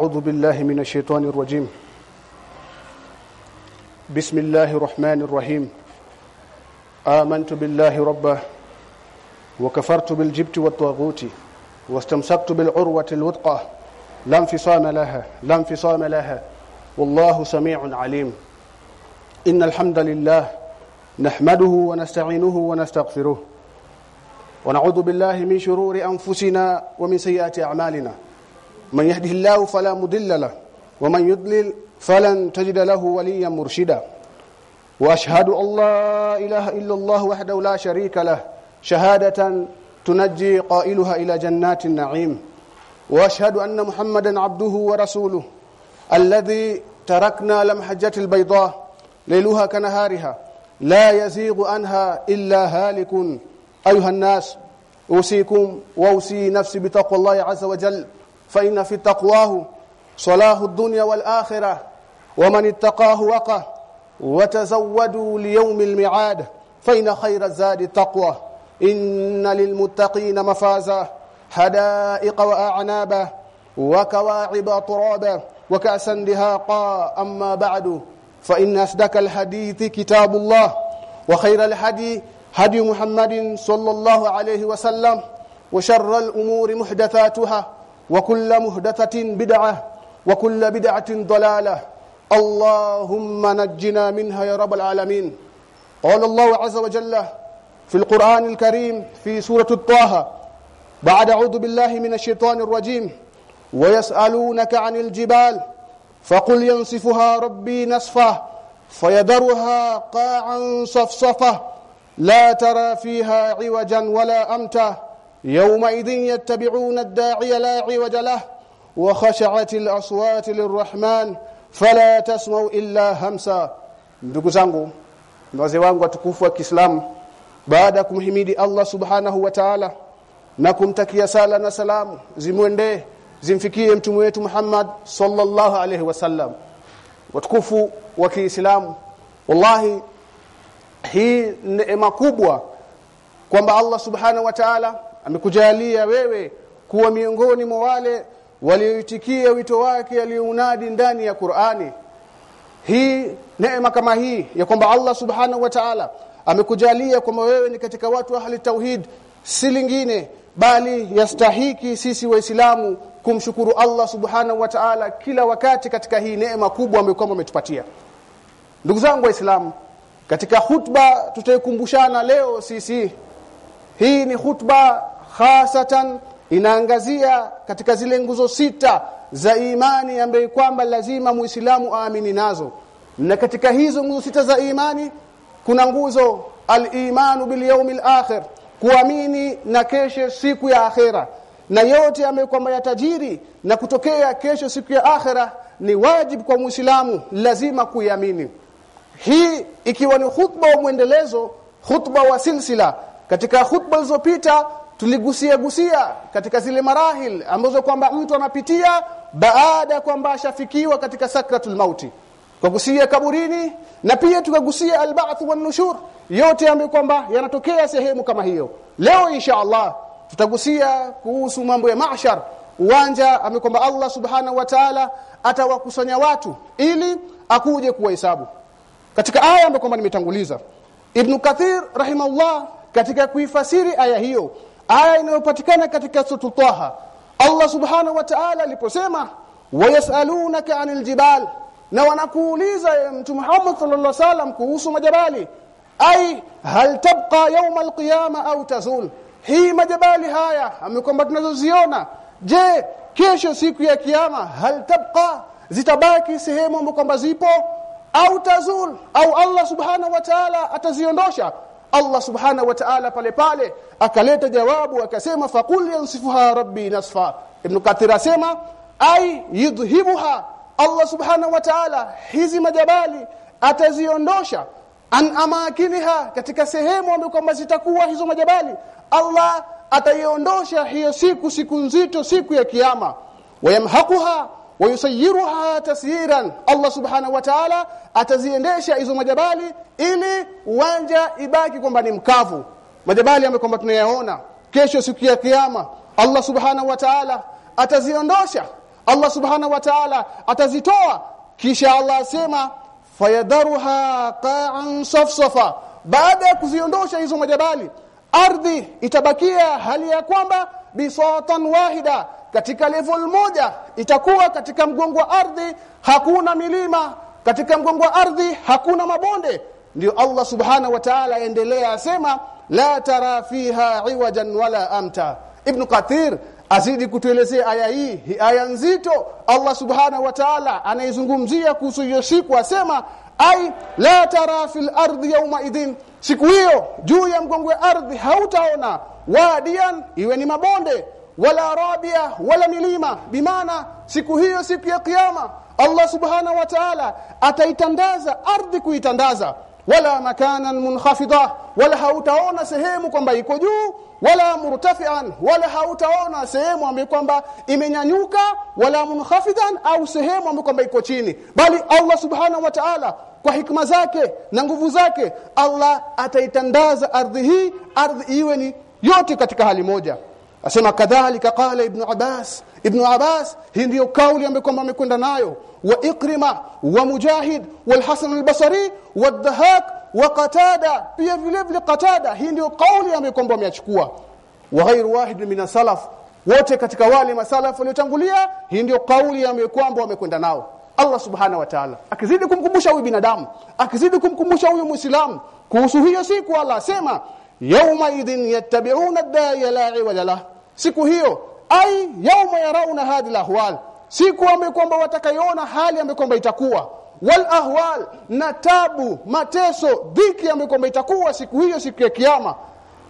أعوذ بالله من الشيطان الرجيم. بسم الله الرحمن الرحيم. آمنت بالله ربه وكفرت بالجبت والطاغوت واستمسكت بالعروة الوثقى. لا انفصام لها لا انفصام لها. والله سميع عليم. إن الحمد لله نحمده ونستعينه ونستغفره. ونعوذ بالله من شرور أنفسنا ومن سيئات أعمالنا. من يهده الله فلا مضل له ومن يضلل فلن تجد له وليا مرشدا. وأشهد أن لا إله إلا الله وحده لا شريك له شهادة تنجي قائلها إلى جنات النعيم. وأشهد أن محمدا عبده ورسوله الذي تركنا لمحجه البيضاء ليلها كنهارها. لا يزيغ عنها إلا هالك. أيها الناس أوصيكم وأوصي نفسي بتقوى الله عز وجل. فإن في تقواه صلاح الدنيا والآخرة ومن اتقاه وقى وتزودوا ليوم الميعاد فإن خير الزاد التقوى إن للمتقين مفازا حدائق وأعنابا وكواعب ترابا وكأسا دهاقا. أما بعد فإن أصدق الحديث كتاب الله وخير الحديث هدي محمد صلى الله عليه وسلم وشر الأمور محدثاتها وكل مهدثة بدعة وكل بدعة ضلالة. اللهم نجنا منها يا رب العالمين. قال الله عز وجل في القرآن الكريم في سورة الطه بعد أعوذ بالله من الشيطان الرجيم ويسألونك عن الجبال فقل ينصفها ربي نصفا فيذرها قاعا صفصفا لا ترى فيها عوجا ولا أمتا. يومئذ يتبعون الداعي لا عوج له وخشعت الأصوات للرحمن فلا تسمع إلا همسا ndugu zangu wazee wangu watukufu wa Kiislamu baada ya kumhimidi Allah subhanahu wa ta'ala na kumtakia sala na salamu zimwendee zimfikie mtume wetu Muhammad sallallahu alaihi wasallam watukufu wa Kiislamu wallahi hii neema kubwa kwamba Allah subhanahu wa ta'ala amekujalia wewe kuwa miongoni mwa wale walioitikia wito wake aliounadi ndani ya Qur'ani. Hii neema kama hii ya kwamba Allah subhanahu wa ta'ala amekujalia kwamba wewe ni katika watu wa ahli tauhid si lingine bali yastahiki sisi waislamu kumshukuru Allah subhanahu wa ta'ala kila wakati katika hii neema kubwa ambayo ametupatia. Ndugu zangu waislamu katika hutba tutaikumbushana leo sisi hii ni hutba hasatan inaangazia katika zile nguzo sita za imani ambaye kwamba lazima muislamu aamini nazo. Na katika hizo nguzo sita za imani kuna nguzo al-imanu bil yawmil akhir kuamini na kesho siku ya akhera na yote ambayo kwamba yatajiri na kutokea kesho siku ya akhera ni wajibu kwa muislamu lazima kuiamini. Hii ikiwa ni khutba wa mwendelezo khutba wa silsila. Katika khutba zilizopita tuligusia gusia katika zile marahil ambazo kwamba mtu anapitia baada ya kwamba ashafikiwa katika sakratul mauti. Kwa gusia kaburini na pia tukagusia alba'th wan nushur. Yote ambayo kwamba yanatokea sehemu kama hiyo. Leo insha Allah tutagusia kuhusu mambo ya mahshar uwanja amekwamba kwamba Allah subhanahu wa ta'ala atawakusanya watu ili akuje kuwahesabu. Katika aya ambayo kwamba nimetanguliza Ibn Kathir rahimahullah katika kuifasiri aya hiyo aya inayopatikana katika sura Taha. Allah subhanahu wa ta'ala aliposema wayasalunaka anil jibal na wanakuuliza mtu Muhammad sallallahu alaihi wasallam kuhusu majabali? Ai hal tabqa yawm alqiyama au tazul? Hii majabali haya amekwamba tunazoziona. Je kesho siku ya kiyama hal tabqa zitabaki sehemu ambapo kwamba zipo au tazul? Au Allah subhanahu wa ta'ala ataziondosha Allah subhanahu wa ta'ala pale pale akaleta jawabu akasema faqul yansifuha rabbi nasfa. Ibn kathir asema ai yudhibuha. Allah subhanahu wa ta'ala hizi majabali ataziondosha an amakiniha katika sehemu ambayo kwamba zitakuwa hizo majabali Allah ataiondosha hiyo siku siku nzito siku ya kiyama. Wayamhaquha wayusayiruha tasyiran. Allah subhanahu wa ta'ala ataziendesha hizo majabali ili uwanja ibaki kwamba ni mkavu. Majabali ambayo kwamba tunayaona kesho siku ya kiyama Allah subhanahu wa ta'ala ataziondosha. Allah subhanahu wa ta'ala atazitoa. Kisha Allah asema fayadharuha qa'an safsafa. Baada ya kuziondosha hizo majabali ardhi itabakia hali ya kwamba bisatan wahida katika level moja itakuwa katika mgongo wa ardhi hakuna milima. Katika mgongo wa ardhi hakuna mabonde. Ndio Allah subhanahu wa ta'ala endelea asema la tara fiha iwajan wala amta. Ibn kathir azidi kutuelezea aya hii aya nzito. Allah subhanahu wa ta'ala anaizungumzia kuhusu hiyo siku asema ai la tara fil ardi yawma idhin. Siku hiyo juu ya mgongo wa ardhi hautaona. Wadian iwe ni mabonde wala rabia wala milima. Bimaana siku hiyo siku ya kiyama Allah subhana wa ta'ala ataitandaza ardhi kuitandaza. Wala makanan munkhafida wala hautaona sehemu kwamba iko juu wala murtafian wala hautaona sehemu ambayo kwamba imenyanyuka wala munkhafidan au sehemu ambayo kwamba iko chini. Bali Allah subhana wa ta'ala kwa hikma zake na nguvu zake Allah ataitandaza ardhi hii ardhi iwe ni yote katika hali moja asema kadhalika qala ibn Abbas. Ibn Abbas hii ndio kauli ambayo kwamba amekwenda nayo. Wa Ikrima wa Mujahid wal Hasan al-Basri wa Dhahak wa Qatada. Pia vile vile Qatada hii ndio kauli ambayo kwamba ameachukua. Wa ghairu wahid min salaf wote katika wale masalaf waliotangulia hii ndio kauli ambayo kwamba wamekwenda nao. Allah subhana wa ta'ala akizidi kumkumbusha huyu binadamu akizidi kumkumbusha huyu muislamu. Kuhusu hiyo siku Allah asema yawma idhin yattabi'una ad-da'iya la iwaja lah siku hiyo ai yawma yarawna hadhihi al-ahwal siku ambayo kwamba watakaiona hali ambayo itakuwa wal ahwal na tabu mateso dhiki ambayo itakuwa siku hiyo siku ya kiyama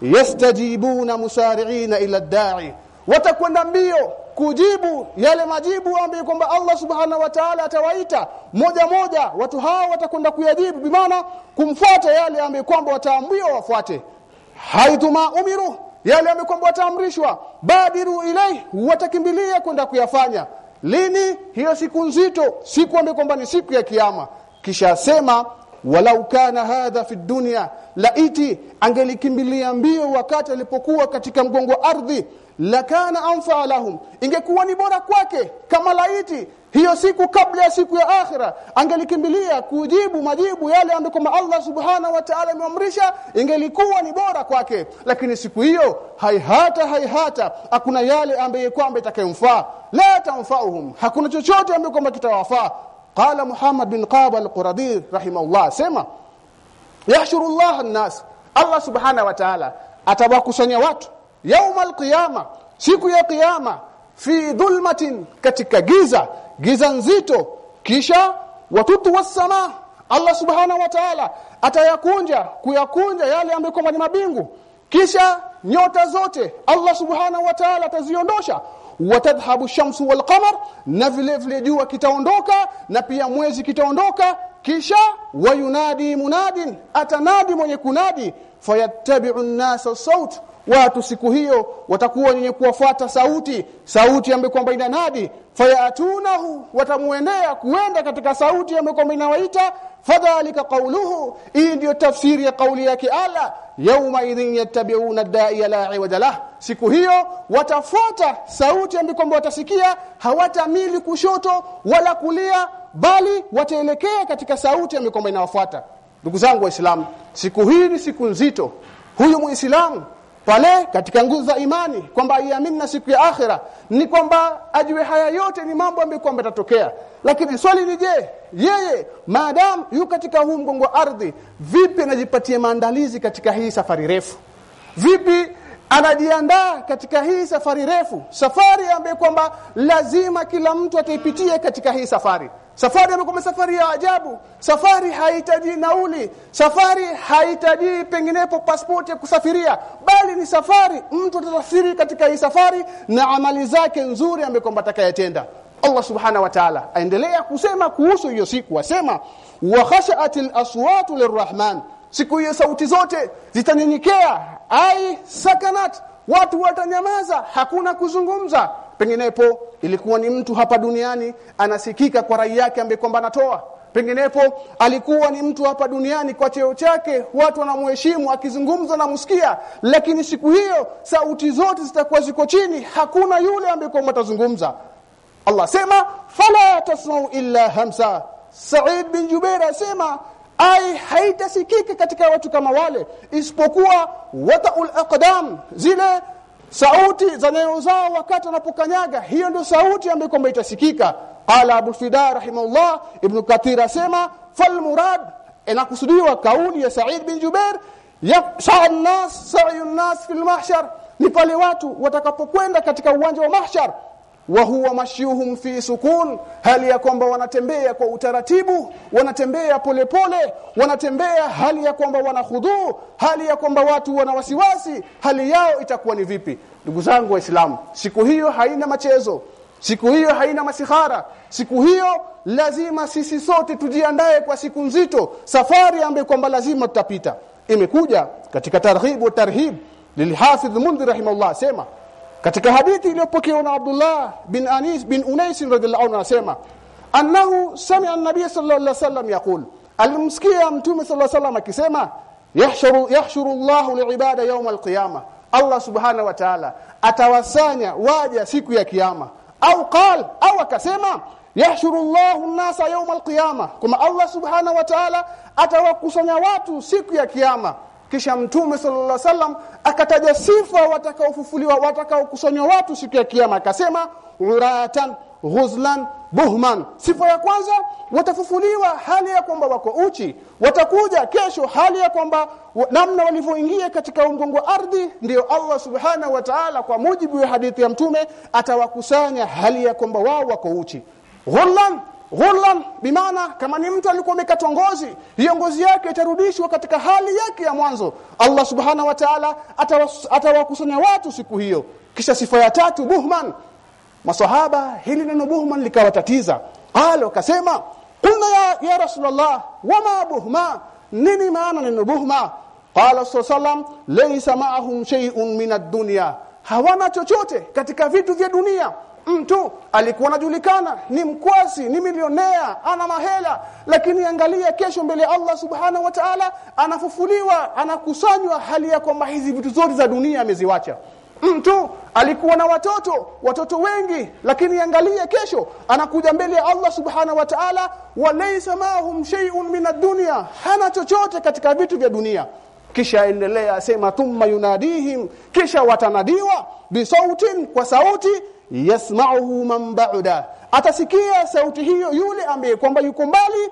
yastajibuna musari'ina ila ad-da'i watakwenda mbio kujibu yale majibu ambayo kwamba Allah subhanahu wa ta'ala atawaita moja moja watu hao watakwenda kuyajibu bimaana kumfuata yale ambayo kwamba wataambiwa wafuate haituma umiru yale amekwamba kwamba wataamrishwa badiru ilai watakimbilia kwenda kuyafanya. Lini? Hiyo siku nzito siku ambayo kwamba ni siku ya kiyama. Kisha asema walau kana hadha fi dunya laiti angelikimbilia mbio wakati alipokuwa katika mgongo ardhi lakana anfa lahum. Ingekuwa ni bora kwake kama laiti hiyo siku kabla ya siku ya akhira angelikimbilia kujibu majibu yale ambayo kwamba Allah subhanahu wa ta'ala ameamrisha ingelikuwa ni bora kwake. Lakini siku hiyo haihata haihata hakuna yale ambaye kwamba itakayomfaa. La tanfa'uhum hakuna chochote ambaye kwamba kitawafaa. Qala Muhammad bin Qaba al-Quradi rahimahullah sema yahshuru Allah an-nas. Allah subhanahu wa ta'ala atawakusanya watu yauma alqiyama siku ya kiyama fi dhulmatin katika giza giza nzito kisha watutu wasama Allah subhanahu wa ta'ala atayakunja kuyakunja yale ambayo ni mabingu. Kisha nyota zote Allah subhanahu wa ta'ala ataziondosha watadhhabu shamsu wal qamar na vile vile jua kitaondoka na pia mwezi kitaondoka. Kisha wayunadi munadin atanadi mwenye kunadi. Fayattabi'u an-nasa saut watu siku hiyo watakuwa wenye kuwafuata sauti sauti ambayo kwamba inanadi fayatunahu watamuendea kuenda katika sauti ambayo kwamba inawaita fadhalika qawluhu hii ndio tafsiri ya kauli yake ala yauma idhin yattabi'una ad-da'iya la iwaja lah. Siku hiyo watafuata sauti ambayo kwamba watasikia hawatamili kushoto wala kulia bali wataelekea katika sauti ambayo kwamba inawafuata. Ndugu zangu waislamu siku hii ni siku nzito. Huyu muislamu pale katika nguzo za imani kwamba aiamini na siku ya akhira ni kwamba ajue haya yote ni mambo ambayo kwamba yatatokea. Lakini swali ni je yeye maadamu yu katika huu mgongo wa ardhi vipi anajipatia maandalizi katika hii safari refu? Vipi anajiandaa katika hii safari refu. Safari ambayo kwamba lazima kila mtu ataipitia katika hii safari. Safari ambayo kwamba safari ya ajabu. Safari haihitaji nauli. Safari haihitaji penginepo pasipoti ya kusafiria. Bali ni safari mtu atasafiri katika hii safari na amali zake nzuri ambayo kwamba atakayetenda. Allah subhanahu wa ta'ala aendelea kusema kuhusu hiyo siku. Asema wa khasha'atil aswatu lirrahman siku hiyo sauti zote zitanyenyekea ai sakanat watu watanyamaza. Hakuna kuzungumza. Penginepo ilikuwa ni mtu hapa duniani anasikika kwa rai yake ambaye kwamba anatoa. Penginepo alikuwa ni mtu hapa duniani kwa cheo chake watu wanamheshimu akizungumza na msikia. Lakini siku hiyo sauti zote zitakuwa ziko chini. Hakuna yule ambaye kwamba atazungumza. Allah sema fala tasma'u illa hamsa. Said bin Jubair asema ai haitasikiki katika watu kama wale isipokuwa wataul aqdam zile sauti za nyayo zao wakati wanapokanyaga. Hiyo ndio sauti ambayo kwamba itasikika. Qala abu fida rahimahullah ibn kathir asema fal murad inakusudiwa kauli ya Said bin Jubair ya an-nas sa'yu an-nas fil mahshar. Ni pale watu watakapokwenda katika uwanja wa mahshar wa huwa mashyuhum fi sukun hali ya kwamba wanatembea kwa utaratibu wanatembea polepole pole, wanatembea hali ya kwamba wanahudhu hali ya kwamba watu wana wasiwasi hali yao itakuwa ni vipi? Ndugu zangu waislamu siku hiyo haina machezo siku hiyo haina masihara siku hiyo lazima sisi sote tujiandae kwa siku nzito safari ambayo kwamba lazima tutapita. Imekuja katika tarhibu tarhib lilhafidh mundhir rahimahullah sema katika hadithi iliyopokewa na Abdullah bin Anis bin Unais radhiallahu anhu anasema annahu sami'a an-nabiy sallallahu alaihi wasallam yaqul. Alimsikia mtume sallallahu alaihi wasallam akisema yahshuru yahshuru Allahu li'ibada yawm al-qiyamah. Allah subhanahu wa ta'ala atawasanya waja siku ya kiyama. Au qal au akasema yahshuru Allahu an-nasa yawm al-qiyamah. Kama Allah subhanahu wa ta'ala atawakusanya watu siku ya kiyama kisha mtume sallallahu alaihi wasallam akataja sifa watakaofufuliwa watakaokusanywa watu siku ya kiyama akasema uratan ghuzlan buhman. Sifa ya kwanza watafufuliwa hali ya kwamba wako uchi. Watakuja kesho hali ya kwamba namna walivyoingia katika mgongo wa ardhi ndio Allah subhanahu wa ta'ala kwa mujibu wa hadithi ya mtume atawakusanya hali ya kwamba wao wako uchi. Ghullan ghullan bimaana kama ni mtu alikuwa amekatwa ngozi hiyo ngozi yake itarudishwa katika hali yake ya mwanzo. Allah subhanahu wa ta'ala atawakusanya atawa watu siku hiyo. Kisha sifa ya tatu buhman. Masahaba hili neno buhman likawatatiza qala wakasema qulna ya, ya rasulullah wama buhma? Nini maana neno buhma? Qala sallam laysa ma'ahum shay'un min ad-dunya hawana chochote katika vitu vya dunia mtu alikuwa anajulikana ni mkwasi ni milionea ana mahela. Lakini angalia kesho mbele ya Allah subhanahu wa ta'ala anafufuliwa anakusanywa hali ya kwamba hizi vitu zote za dunia ameziwacha. Mtu alikuwa na watoto watoto wengi. Lakini angalia kesho anakuja mbele ya Allah subhanahu wa ta'ala walaysa mahum shay'un min ad-dunya. Hana chochote katika vitu vya dunia. Kisha endelea asema thumma yunadihim. Kisha watanadiwa bisautin kwa sauti yasma'uhu man ba'da. Atasikia sauti hiyo yule ambaye kwamba yuko mbali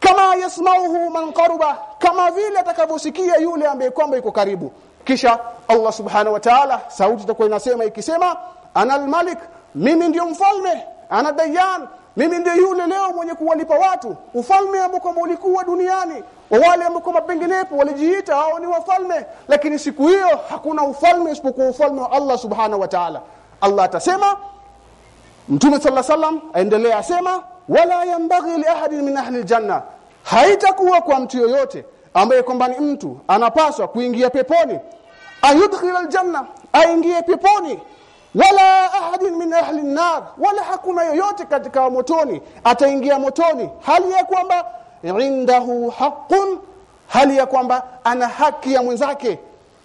kama yasma'uhu man qaruba kama vile atakavyosikia yule ambaye kwamba yuko karibu. Kisha Allah subhanahu wa ta'ala sauti itakuwa inasema ikisema ana malik mimi ndio mfalme ana dayan mimi ndio yule leo mwenye kuwalipa watu. Ufalme ambao ulikuwa duniani wa wale ambao penginepo walijiita hao ni wafalme. Lakini siku hiyo hakuna ufalme isipokuwa ufalme wa Allah subhanahu wa ta'ala Allah atasema Mtume صلى الله aendelea asema wala yambaghi li ahadin min ahli aljanna haitakuwa kwa mtu yoyote ambaye kwamba ni mtu anapaswa kuingia peponi ayudkhil aljanna aingie peponi wala ahadin min ahli an-nar wala hakuna yoyote katika motoni ataingia motoni hali ya kwamba indahu haqqun hali ya kwamba ana haki ya mwenzake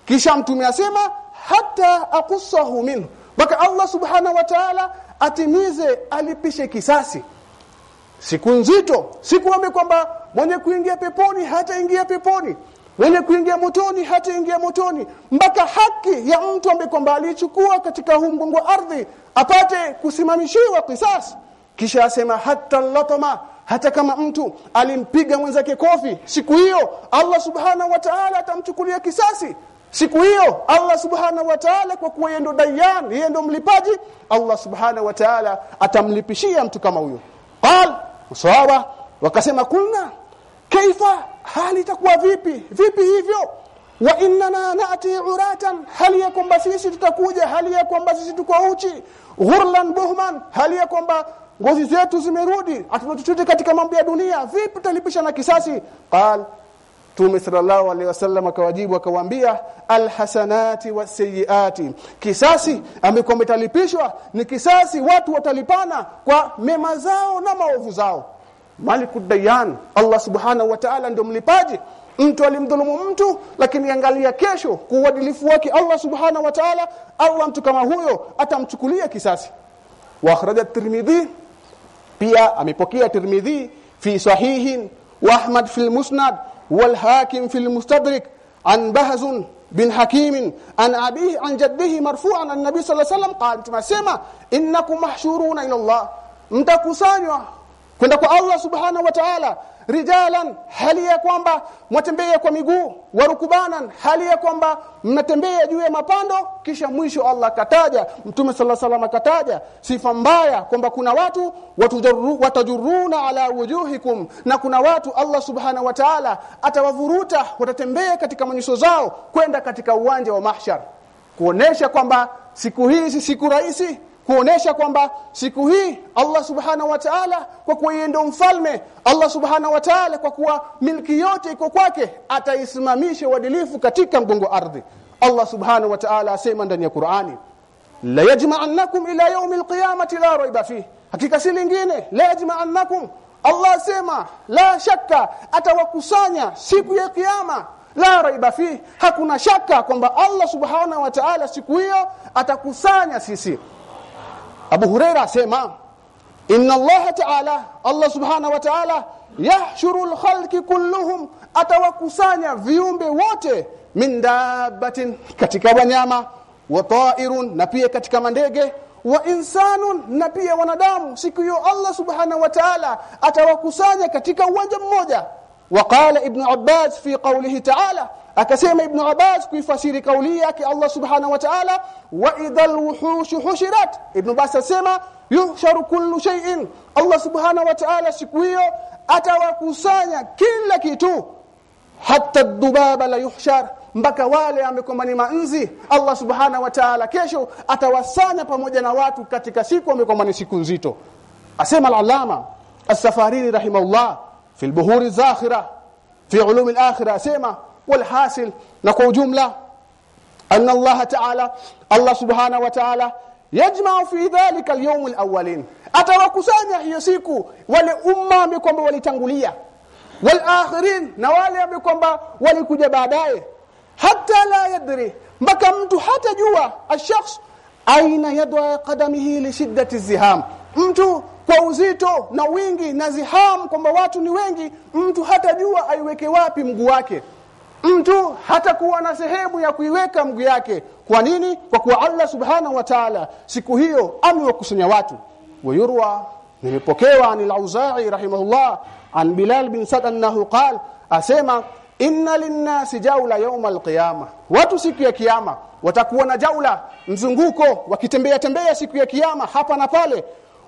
kisha mtume asema hata aqusahu minhu mpaka Allah subhana wa ta'ala atimize alipishe kisasi. Siku nzito siku ambayo kwamba mwenye kuingia peponi hataingia peponi. Mwenye kuingia motoni hata ingia motoni. Mpaka haki ya mtu ambaye kwamba alichukua katika huu ardhi apate kusimamishiwa kisasi. Kisha asema hata latama. Hata kama mtu alimpiga mwenzake kofi siku hiyo Allah subhanahu wa ta'ala atamchukulia kisasi siku hiyo Allah subhanahu wa ta'ala kwa kuwa yeye ndo dayan yeye ndo mlipaji Allah subhanahu wa ta'ala atamlipishia mtu kama huyo. Qal sawa wakasema kulna kaifa hali itakuwa vipi? Vipi hivyo? Wa inna naati uratan hali ya kwamba sisi tutakuja hali ya kwamba sisi tuko uchi ghurlan buhman hali ya kwamba ngozi zetu zimerudi hatuna katika mambo ya dunia vipi tutalipisha na kisasi? Qal Mtume sallallahu alaihi wasallam akawajibu akawaambia alhasanati wasayiati kisasi ambacho umetalipishwa ni kisasi watu watalipana kwa mema zao na maovu zao. Malikud Dayan Allah subhanahu wa ta'ala ndio mlipaji. Mtu alimdhulumu mtu lakini angalia kesho kwa uadilifu wake Allah subhanahu wa ta'ala Allah mtu kama huyo atamchukulia kisasi. Wa akhraja at-tirmidhi pia amepokea tirmidhi fi sahihin wa ahmad fi al-musnad wal hakim fi al-mustadrik an bahz bin hakim an abihi an jaddihi marfu'an an nabi sallallahu alayhi wasallam. Qala tunasema innakum mahshuruna ila Allah. Mtakusanywa kwenda kwa Allah subhanahu wa rijalan hali ya kwamba mwatembea kwa miguu warukubanan hali ya kwamba mnatembea juu ya mapando kisha mwisho Allah kataja mtume sallallahu alaihi akataja sifa mbaya kwamba kuna watu watajuruna ala wujuhikum na kuna watu Allah subhana wa ta'ala atawavuruta watatembea katika manyuso zao kwenda katika uwanja wa mahshar. Kuonesha kwamba siku hii si siku rahisi kuonesha kwamba siku hii Allah subhanahu wa ta'ala kwa kuwa mfalme Allah subhanahu wa ta'ala kwa kuwa milki yote iko kwake ataisimamisha uadilifu katika mgongo ardhi. Allah subhanahu wa ta'ala asema ndani ya Qur'ani la yajma'annakum ila yawm alqiyamati la rayba fihi hakika si lingine la yajma'annakum. Allah asema la shakka atawakusanya siku ya kiyama la raiba fi hakuna shaka kwamba Allah subhanahu wa ta'ala siku hiyo atakusanya sisi Abu Huraira asema inna Allah ta'ala Allah subhanahu wa ta'ala yahshuru al-khalqi kulluhum atawakusanya viumbe wote min dabbatin katika wanyama wa ta'irun na pia katika mandege wa insanun na pia wanadamu siku hiyo Allah subhanahu wa ta'ala atawakusanya katika uwanja mmoja وقال ابن عباس في قوله تعالى akasema ibn abbas kuifasiri kauli yake allah subhanahu wa ta'ala wa idhal wuhush hushirat. Ibn abbas asema yuhsharu kullu shay'in. Allah subhanahu wa ta'ala siku hiyo atawakusanya kila kitu. Hata dubaba la yuhshar mpaka wale amekwamba ni manzi Allah subhana wa ta'ala kesho atawasanya pamoja na watu katika siku amekwamba ni siku nzito. Asema al-allama as-safarini rahimahullah fi al-buhuri zakhira fi ulum al-akhirah asema walhasil na kwa ujumla anna Allah ta'ala Allah subhanahu wa ta'ala yajma'u fi dhalika al-yawm al-awwalin atawakusanya hiyo siku wale umma ambao walitangulia wal akhirin na wale ambao kwamba walikuja baadaye. Hata la yadri mpaka mtu hata hatajua ashakhs aina yadwa qadamihi li shiddati ziham. Mtu kwa uzito na wingi na ziham kwamba watu ni wengi mtu hatajua aiweke wapi mguu wake mtu hatakuwa na sehemu ya kuiweka mguu yake. Kwa nini? Kwa kuwa Allah subhanahu wa ta'ala siku hiyo amewakusanya watu. Wayurwa nimepokewa ni al-Auza'i rahimahullah an Bilal bin Sa'd annahu qala asema inna linnasi jaula yawma alqiyama. Watu siku ya kiyama watakuwa na jaula mzunguko wakitembea tembea siku ya kiyama hapa na pale.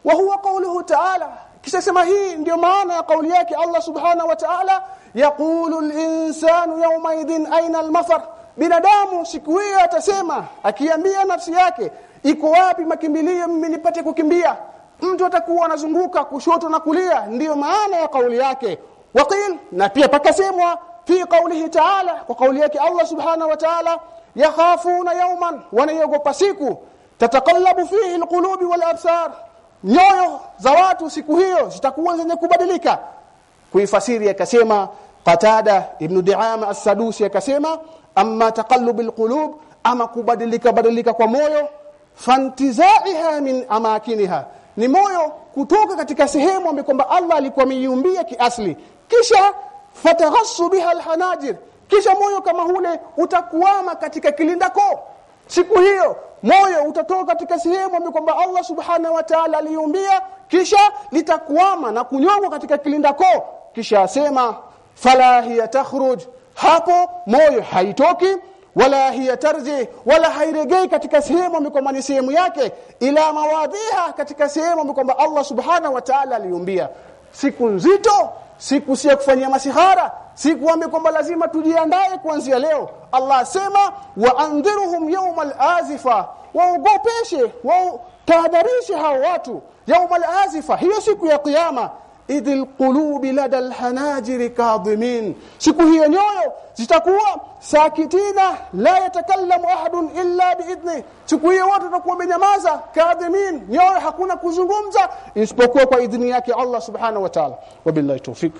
Wa huwa qawluhu ta'ala kisha sema hii ndio maana ya kauli yake Allah subhanahu wa ta'ala yaqulu al-insanu yawma idhin aina al-mafar binadamu siku hiyo atasema akiambia nafsi yake iko wapi makimbilio mimi nipate kukimbia? Mtu atakuwa anazunguka kushoto na kulia ndiyo maana ya kauli yake. Waqil na pia pakasemwa fi qawlihi ta'ala kwa kauli yake Allah subhanahu wa ta'ala yakhafuna yawman wanayogopa siku. Tatakallabu fihi alqulubi wal absar nyoyo za watu siku hiyo zitakuwa zenye kubadilika. Kuifasiri akasema Qatada ibn Di'ama as-Sadusi akasema amma taqallub alqulub ama kubadilika badilika kwa moyo fantizaiha min amakiniha. Ni moyo kutoka katika sehemu ambayo kwamba Allah alikuwa ameiumbia kiasli. Kisha fataghassu biha alhanajir. Kisha moyo kama hule utakuama katika kilindako siku hiyo moyo utatoka katika sehemu ambayo kwamba Allah subhana wa ta'ala aliumbia kisha litakuama na kunyongwa katika kilinda koo kisha asema fala hiya takhruj. Hapo moyo haitoki wala hiya tarji wala hairegei katika sehemu ambayo ni sehemu yake ila mawadhiha katika sehemu ambayo Allah subhana wa ta'ala aliumbia siku nzito siku si ya kufanyia masihara siku ambe kwamba lazima tujiandae kuanzia leo. Allah asema wa andhiruhum yawmal azifa waogopeshe wa tahadharishe hao watu. Yawmal azifa hiyo siku ya kiyama idhil qulubi lada alhanajiri kadhimin siku hiyo nyoyo zitakuwa sakitina la yatakallamu ahadun illa biidhni siku hiyo watu watakuwa wamenyamaza kadhimin nyoyo hakuna kuzungumza isipokuwa kwa idhni yake Allah subhanahu wa ta'ala wabillahi tawfik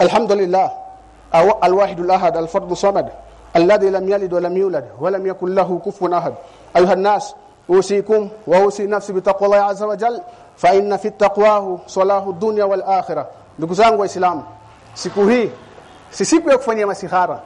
الحمد لله الواحد الأحد الفرد الصمد alladhi lam yalid wa lam yulad wa lam yakul lahu kufuwan ahad ayuha an-nas usikum wa usi nafsi bi taqwallahi azza wa jalla fa inna fit taqwahu salahu ad-dunya wal akhirah ndugu zangu waislamu siku hii si siku ya kufanyia masihara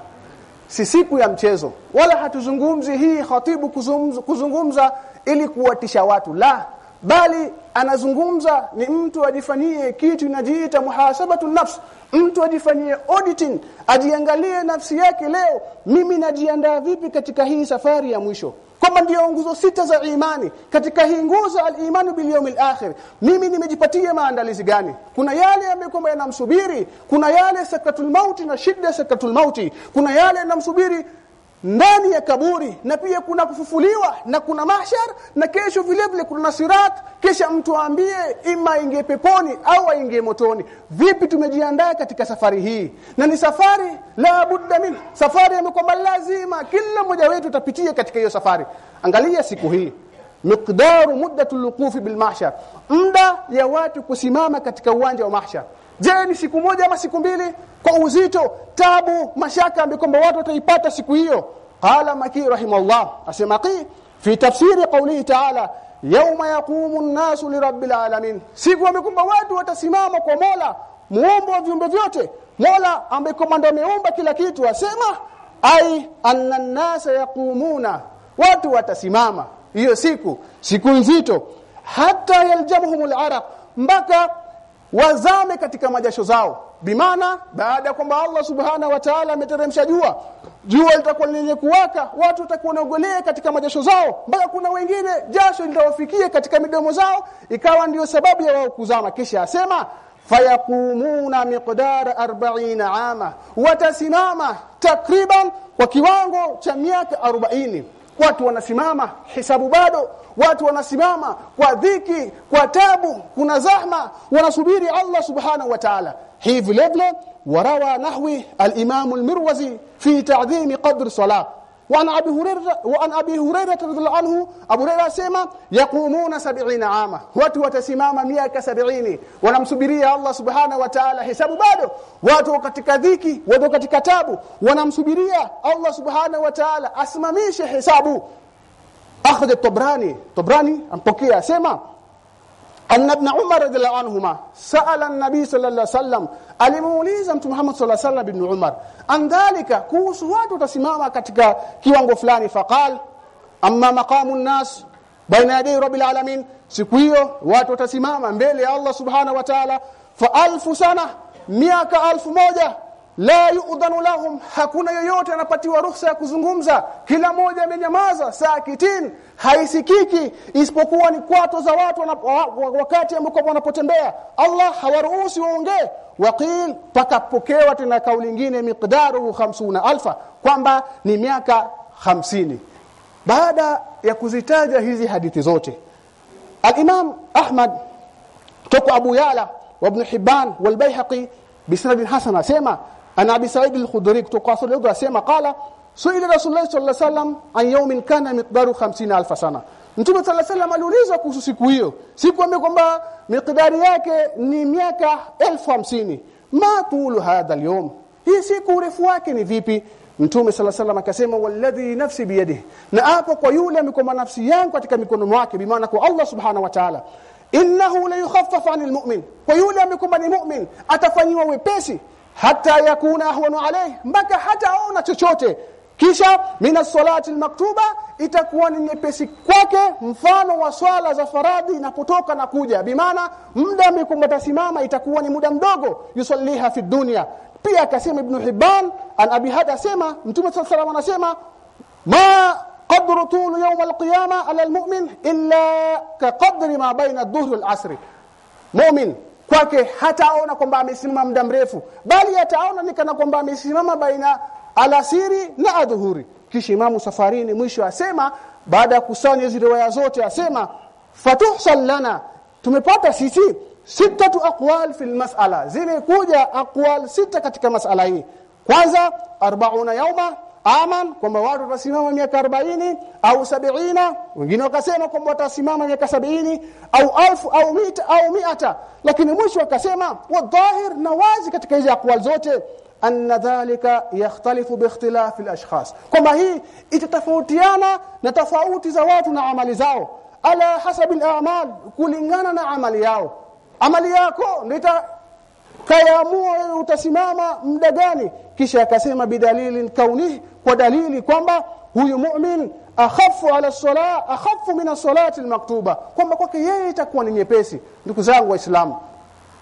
si siku ya mchezo. Wala hatuzungumzi hii khatibu kuzungumza, kuzungumza ili kuwatisha watu. La bali anazungumza ni mtu ajifanyie kitu inajiita muhasabatu nafsi mtu ajifanyie auditing ajiangalie nafsi yake leo mimi najiandaa vipi katika hii safari ya mwisho? Kwamba ndio nguzo sita za imani. Katika hii nguzo al-imanu bil yawmil akhir mimi nimejipatia maandalizi gani? Kuna yale ambayo yanamsubiri kuna yale sakatul mauti na shida sakatul mauti kuna yale yanamsubiri ndani ya kaburi na pia kuna kufufuliwa na kuna mahshar na kesho vile vile kuna sirat kisha mtu aambie ima ingie peponi au aingie motoni. Vipi tumejiandaa katika safari hii? Na ni safari la budda min. Safari ambayo lazima kila mmoja wetu tapitia katika hiyo safari. Angalia siku hii. Miqdaru muddatu lukufi bil mahshar. Muda ya watu kusimama katika uwanja wa mahshar. Je ni siku moja ama siku mbili kwa uzito tabu mashaka ambayo kwamba watu wataipata siku hiyo. Qala maki rahimallah asema qi fi tafsiri qawlihi ta'ala yawma yaqumu an-nasu lirabbil alamin. Siku ambayo kwamba watu watasimama kwa Mola muombo wa viumbe vyote. Mola ambaye komanda ameumba kila kitu asema ai anna an-nasa yaqumuna. Watu watasimama. Hiyo siku siku nzito. Hata yaljamuhumul araq mpaka wazame katika majasho zao bimaana baada ya kwamba Allah subhana wa ta'ala ameteremsha jua jua litakuwa lenye kuwaka watu watakuwa naogolea katika majasho zao mpaka kuna wengine jasho litawafikia katika midomo zao ikawa ndiyo sababu ya wao kuzama. Kisha asema fayakumuna miqdara 40 ama watasimama takriban kwa kiwango cha miaka 40 watu wanasimama hisabu bado. Watu wanasimama kwa dhiki kwa tabu kuna zahma wanasubiri Allah subhanahu wa ta'ala hii vile vile warawa nahwi al-imam al-mirwazi fi ta'dhim qadr salat وعن ابي هريره وعن ابي هريره رضي الله عنه ابو هريره سما يقومون 70 عاما watu watasimama miaka 70 wanamsubiria Allah subhanahu wa ta'ala hisabu bado watu katika dhiki watu katika tabu wanamsubiria Allah subhanahu wa ta'ala asimamishe hisabu akhadha at-tabrani tabrani ampokea sema أن ابن عمر رضي الله عنهما سأل النبي صلى الله عليه وسلم alimuuliza mtume Muhammad sallallahu alaihi wasallam ibn Umar an dhalika kuhusu watu watasimama katika kiwango fulani faqal amma maqamu nnas baina yaday rabbil alamin siku hiyo watu watasimama mbele ya Allah subhanahu wa ta'ala fa alfu sana miaka alfu moja la yu'dhanu lahum hakuna yoyote anapatiwa ruhusa ya kuzungumza. Kila mmoja amenyamaza sakitin haisikiki isipokuwa ni kwato za watu wakati ambapo wanapotembea. Allah hawaruhusi waongee. Waqil pakapokewa tena kauli nyingine miqdaru 50000 kwamba ni miaka hamsini baada ya kuzitaja hizi hadithi zote al-Imam Ahmad toka Abu Yala wa Ibn Hibban wal bisnad hasan asema ana Abi Sa'id al-Khudri kutoka Sa'id asema qala suila Rasulullah sallallahu alaihi wasallam an yawmin kana miqdaru 50000 sana Mtume صلى الله عليه وسلم aliulizwa kuhusu siku hiyo siku ambayo kwamba miqdari yake ni miaka 1050 ma tulu hadha al hii siku urefu wake ni vipi Mtume sala salam akasema walladhi nafsi biyadihi na hapo kwa yule amekoma nafsi yangu katika mikono mwake bimaana kwa Allah subhanahu wa ta'ala innahu la yukhaffaf 'anil mu'min kwa yule amekoma ni mu'min atafanyiwa wepesi hata yakuna ahwanu alayhi mpaka hata aona chochote. Kisha mina salati maktuba itakuwa ni nyepesi kwake mfano wa swala za faradhi inapotoka na kuja. Bimaana muda amekumbata simama itakuwa ni muda mdogo yusalliha fi dunya. Pia akasema ibn Hibban an Abi Hada asema mtume sallallahu anasema ma qadru tul yawm alqiyama ala almu'min illa ka qadri ma baina adh-dhuhr wal-'asr mu'min kwake hataona kwamba amesimama muda mrefu bali ataona nikana kwamba amesimama baina alasiri na adhuhuri. Kisha imamu safarini mwisho asema baada ya kusanya zile riwaya zote asema fatuhsal lana tumepata sisi sitatu aqwal fil mas'ala. Zimekuja aqwal sita katika mas'ala hii. Kwanza 40 yauma aman kwamba watu watasimama miaka 40 au 70 wengine wakasema kwamba watasimama miaka 70 au alfu au mita au miata. Lakini mwisho wakasema wadhahir na wazi katika hizi aqwal zote anna dhalika yakhtalifu biikhtilafi alashkhas. Kwamba hii itatofautiana na tofauti za watu na amali zao. Ala hasabi alamal kulingana na amali yao. Amali yako ndio kayaamua utasimama muda gani. Kisha akasema bidalili kaunihi kwa dalili kwamba huyu mu'min akhafu ala sala akhafu min as-salati al-maktuba kwamba kwake yeye itakuwa ni nyepesi. Ndugu zangu waislamu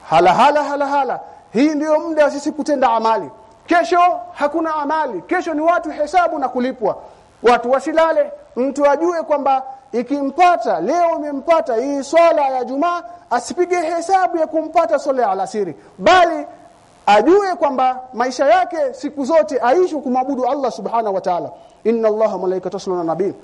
hala hala hala hala hii ndiyo muda sisi kutenda amali. Kesho hakuna amali kesho ni watu hesabu na kulipwa. Watu wasilale mtu ajue kwamba ikimpata leo imempata hii swala ya jumaa asipige hesabu ya kumpata swala ya alasiri. Bali ajue kwamba maisha yake siku zote aishi kumwabudu Allah subhanahu wa ta'ala inna Allah malaikatahu yusalluna nabii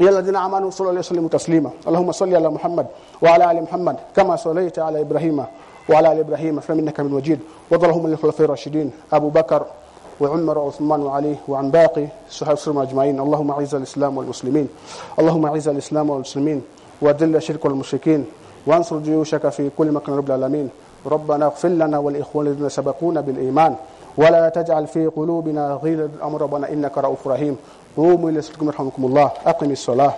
يا الذين امنوا صلوا عليه وسلموا تسليما اللهم صل على محمد وعلى ال محمد كما صليت على ابراهيم وعلى ال ابراهيم انك من مجيد وارض اللهم للخلفاء الراشدين ابو بكر وعمر وعثمان وعلي وعن باقي الصحابه الكرام اجمعين اللهم اعز الاسلام والمسلمين اللهم اعز الاسلام والمسلمين واذل الشرك والمشركين وانصر جيوشك في كل مكان رب العالمين ربنا اغفر لنا والإخوان الذين سبقونا بالإيمان ولا تجعل في قلوبنا غير الأمر ربنا إنك رؤوف رحيم. قوموا إلى صلاتكم يرحمكم الله. أقم الصلاة.